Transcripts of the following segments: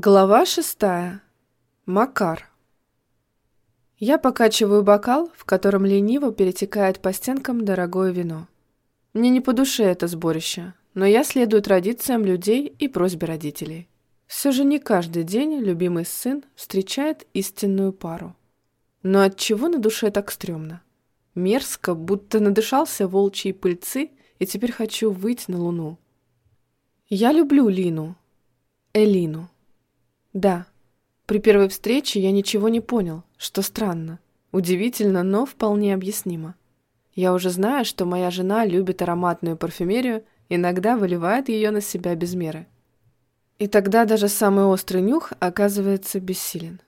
Глава шестая. Макар. Я покачиваю бокал, в котором лениво перетекает по стенкам дорогое вино. Мне не по душе это сборище, но я следую традициям людей и просьбе родителей. Все же не каждый день любимый сын встречает истинную пару. Но от чего на душе так стрёмно? Мерзко, будто надышался волчьей пыльцы, и теперь хочу выйти на луну. Я люблю Лину. Элину. Да. При первой встрече я ничего не понял, что странно. Удивительно, но вполне объяснимо. Я уже знаю, что моя жена любит ароматную парфюмерию, иногда выливает ее на себя без меры. И тогда даже самый острый нюх оказывается бессилен.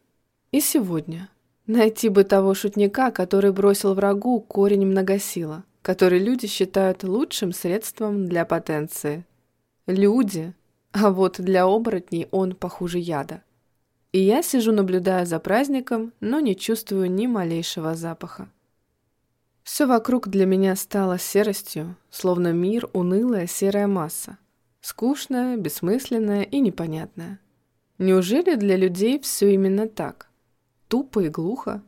И сегодня. Найти бы того шутника, который бросил врагу корень многосила, который люди считают лучшим средством для потенции. Люди, а вот для оборотней он похуже яда. И я сижу, наблюдая за праздником, но не чувствую ни малейшего запаха. Все вокруг для меня стало серостью, словно мир унылая серая масса. Скучная, бессмысленная и непонятная. Неужели для людей все именно так? Тупо и глухо?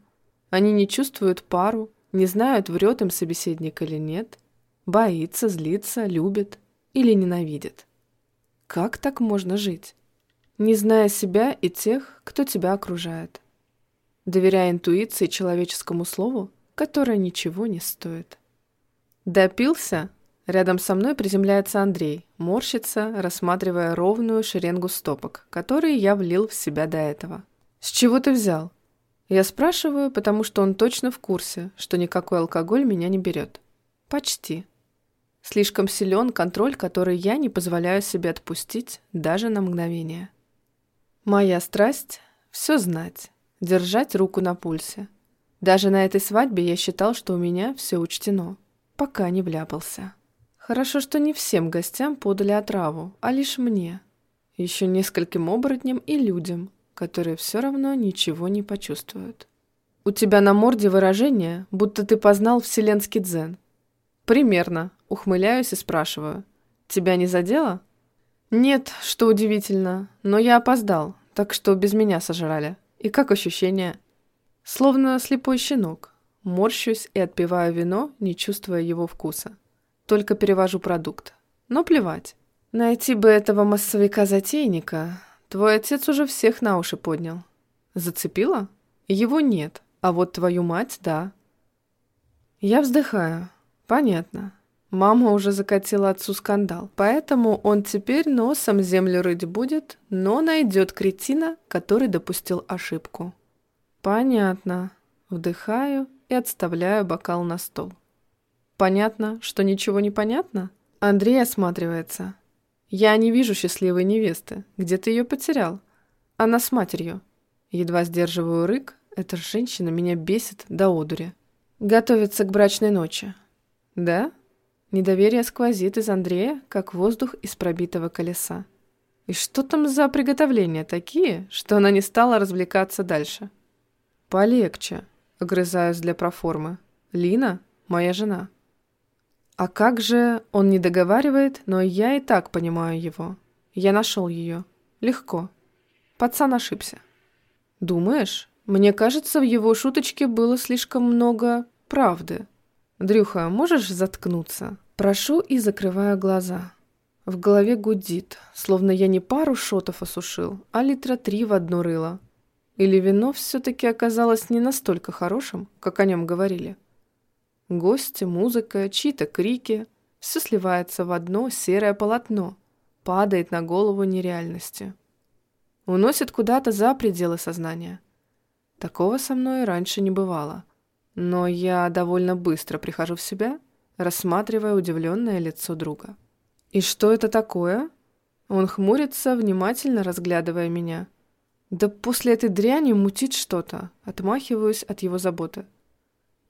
Они не чувствуют пару, не знают, врет им собеседник или нет, боится, злится, любит или ненавидит. Как так можно жить? Не зная себя и тех, кто тебя окружает. Доверяя интуиции человеческому слову, которое ничего не стоит. Допился? Рядом со мной приземляется Андрей, морщится, рассматривая ровную шеренгу стопок, которые я влил в себя до этого. «С чего ты взял?» Я спрашиваю, потому что он точно в курсе, что никакой алкоголь меня не берет. Почти. Слишком силен контроль, который я не позволяю себе отпустить даже на мгновение. Моя страсть — все знать, держать руку на пульсе. Даже на этой свадьбе я считал, что у меня все учтено, пока не вляпался. Хорошо, что не всем гостям подали отраву, а лишь мне. Еще нескольким оборотням и людям, которые все равно ничего не почувствуют. У тебя на морде выражение, будто ты познал вселенский дзен. Примерно, Ухмыляюсь и спрашиваю. «Тебя не задело?» «Нет, что удивительно, но я опоздал, так что без меня сожрали. И как ощущение?» Словно слепой щенок. Морщусь и отпиваю вино, не чувствуя его вкуса. Только перевожу продукт. Но плевать. Найти бы этого массовика-затейника. Твой отец уже всех на уши поднял. Зацепила? Его нет, а вот твою мать — да. Я вздыхаю. Понятно. Мама уже закатила отцу скандал, поэтому он теперь носом землю рыть будет, но найдет кретина, который допустил ошибку. Понятно. Вдыхаю и отставляю бокал на стол. Понятно, что ничего не понятно? Андрей осматривается. Я не вижу счастливой невесты. Где ты ее потерял? Она с матерью. Едва сдерживаю рык. Эта женщина меня бесит до одури. Готовится к брачной ночи. Да? Недоверие сквозит из Андрея, как воздух из пробитого колеса. И что там за приготовления такие, что она не стала развлекаться дальше? Полегче, огрызаюсь для проформы. Лина – моя жена. А как же он не договаривает, но я и так понимаю его. Я нашел ее. Легко. Пацан ошибся. Думаешь? Мне кажется, в его шуточке было слишком много правды. Дрюха, можешь заткнуться? Прошу и закрываю глаза. В голове гудит, словно я не пару шотов осушил, а литра три в одно рыло. Или вино все-таки оказалось не настолько хорошим, как о нем говорили. Гости, музыка, чьи-то крики – все сливается в одно серое полотно, падает на голову нереальности. Уносит куда-то за пределы сознания. Такого со мной раньше не бывало. Но я довольно быстро прихожу в себя – рассматривая удивленное лицо друга. «И что это такое?» Он хмурится, внимательно разглядывая меня. «Да после этой дряни мутит что-то», отмахиваюсь от его заботы.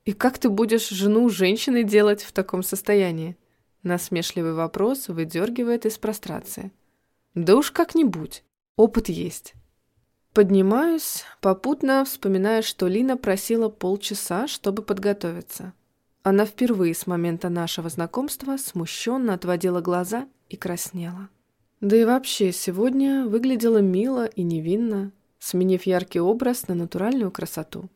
«И как ты будешь жену женщины делать в таком состоянии?» Насмешливый вопрос выдергивает из прострации. «Да уж как-нибудь. Опыт есть». Поднимаюсь, попутно вспоминая, что Лина просила полчаса, чтобы подготовиться. Она впервые с момента нашего знакомства смущенно отводила глаза и краснела. Да и вообще, сегодня выглядела мило и невинно, сменив яркий образ на натуральную красоту.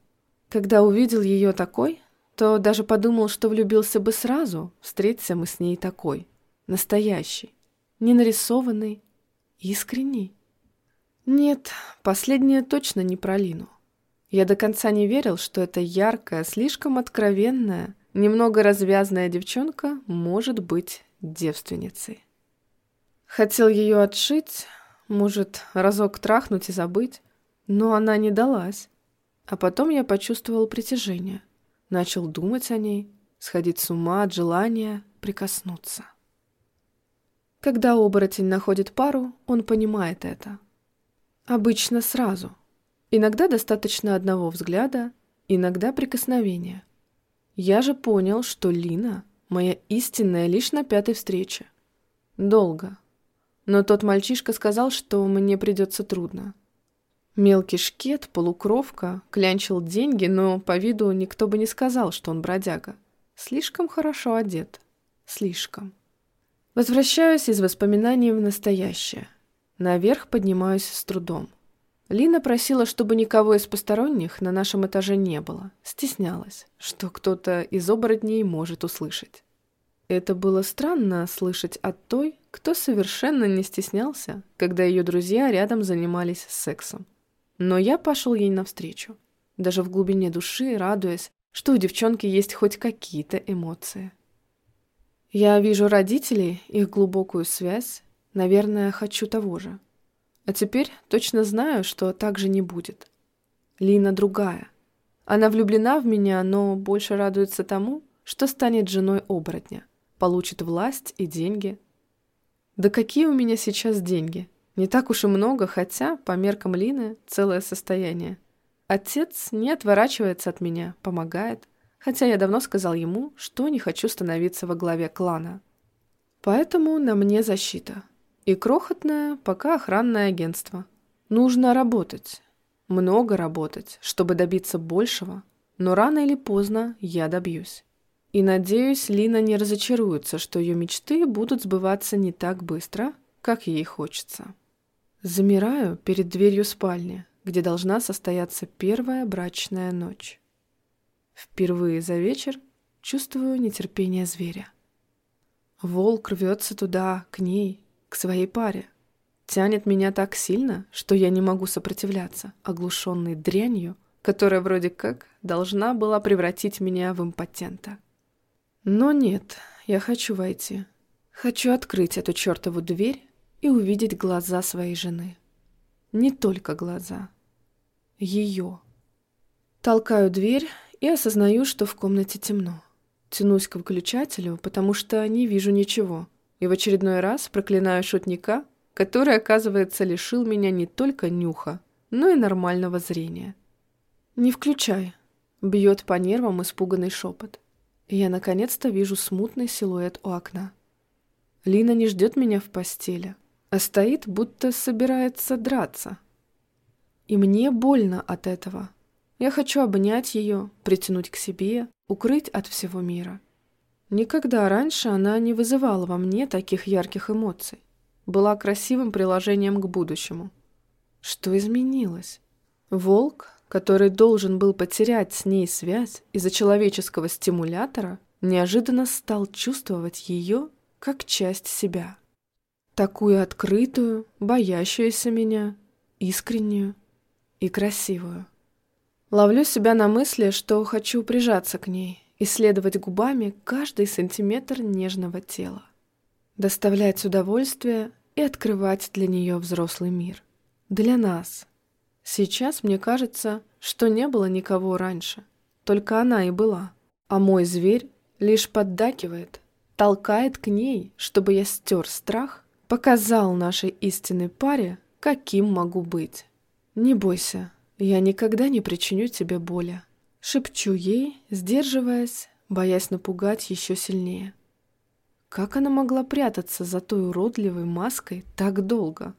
Когда увидел ее такой, то даже подумал, что влюбился бы сразу, встретиться мы с ней такой, настоящий, не нарисованный, искренний. Нет, последнее точно не про Лину. Я до конца не верил, что эта яркая, слишком откровенная, немного развязная девчонка может быть девственницей. Хотел ее отшить, может, разок трахнуть и забыть, но она не далась. А потом я почувствовал притяжение, начал думать о ней, сходить с ума от желания прикоснуться. Когда оборотень находит пару, он понимает это. Обычно сразу – Иногда достаточно одного взгляда, иногда прикосновения. Я же понял, что Лина — моя истинная лишь на пятой встрече. Долго. Но тот мальчишка сказал, что мне придется трудно. Мелкий шкет, полукровка, клянчил деньги, но по виду никто бы не сказал, что он бродяга. Слишком хорошо одет. Слишком. Возвращаюсь из воспоминаний в настоящее. Наверх поднимаюсь с трудом. Лина просила, чтобы никого из посторонних на нашем этаже не было. Стеснялась, что кто-то из оборотней может услышать. Это было странно слышать от той, кто совершенно не стеснялся, когда ее друзья рядом занимались сексом. Но я пошел ей навстречу, даже в глубине души радуясь, что у девчонки есть хоть какие-то эмоции. Я вижу родителей, их глубокую связь, наверное, хочу того же. А теперь точно знаю, что так же не будет. Лина другая. Она влюблена в меня, но больше радуется тому, что станет женой оборотня, получит власть и деньги. Да какие у меня сейчас деньги? Не так уж и много, хотя, по меркам Лины, целое состояние. Отец не отворачивается от меня, помогает, хотя я давно сказал ему, что не хочу становиться во главе клана. Поэтому на мне защита — и крохотное, пока охранное агентство. Нужно работать. Много работать, чтобы добиться большего. Но рано или поздно я добьюсь. И надеюсь, Лина не разочаруется, что ее мечты будут сбываться не так быстро, как ей хочется. Замираю перед дверью спальни, где должна состояться первая брачная ночь. Впервые за вечер чувствую нетерпение зверя. Волк рвется туда, к ней, к своей паре. Тянет меня так сильно, что я не могу сопротивляться, оглушенный дрянью, которая вроде как должна была превратить меня в импотента. Но нет, я хочу войти. Хочу открыть эту чертову дверь и увидеть глаза своей жены. Не только глаза. Ее. Толкаю дверь и осознаю, что в комнате темно. Тянусь к выключателю, потому что не вижу ничего — и в очередной раз проклинаю шутника, который, оказывается, лишил меня не только нюха, но и нормального зрения. «Не включай», — бьет по нервам испуганный шепот. Я наконец-то вижу смутный силуэт у окна. Лина не ждет меня в постели, а стоит, будто собирается драться. И мне больно от этого. Я хочу обнять ее, притянуть к себе, укрыть от всего мира. Никогда раньше она не вызывала во мне таких ярких эмоций. Была красивым приложением к будущему. Что изменилось? Волк, который должен был потерять с ней связь из-за человеческого стимулятора, неожиданно стал чувствовать ее как часть себя. Такую открытую, боящуюся меня, искреннюю и красивую. Ловлю себя на мысли, что хочу прижаться к ней, исследовать губами каждый сантиметр нежного тела, доставлять удовольствие и открывать для нее взрослый мир. Для нас. Сейчас мне кажется, что не было никого раньше, только она и была, а мой зверь лишь поддакивает, толкает к ней, чтобы я стер страх, показал нашей истинной паре, каким могу быть. Не бойся, я никогда не причиню тебе боли. Шепчу ей, сдерживаясь, боясь напугать еще сильнее. Как она могла прятаться за той уродливой маской так долго?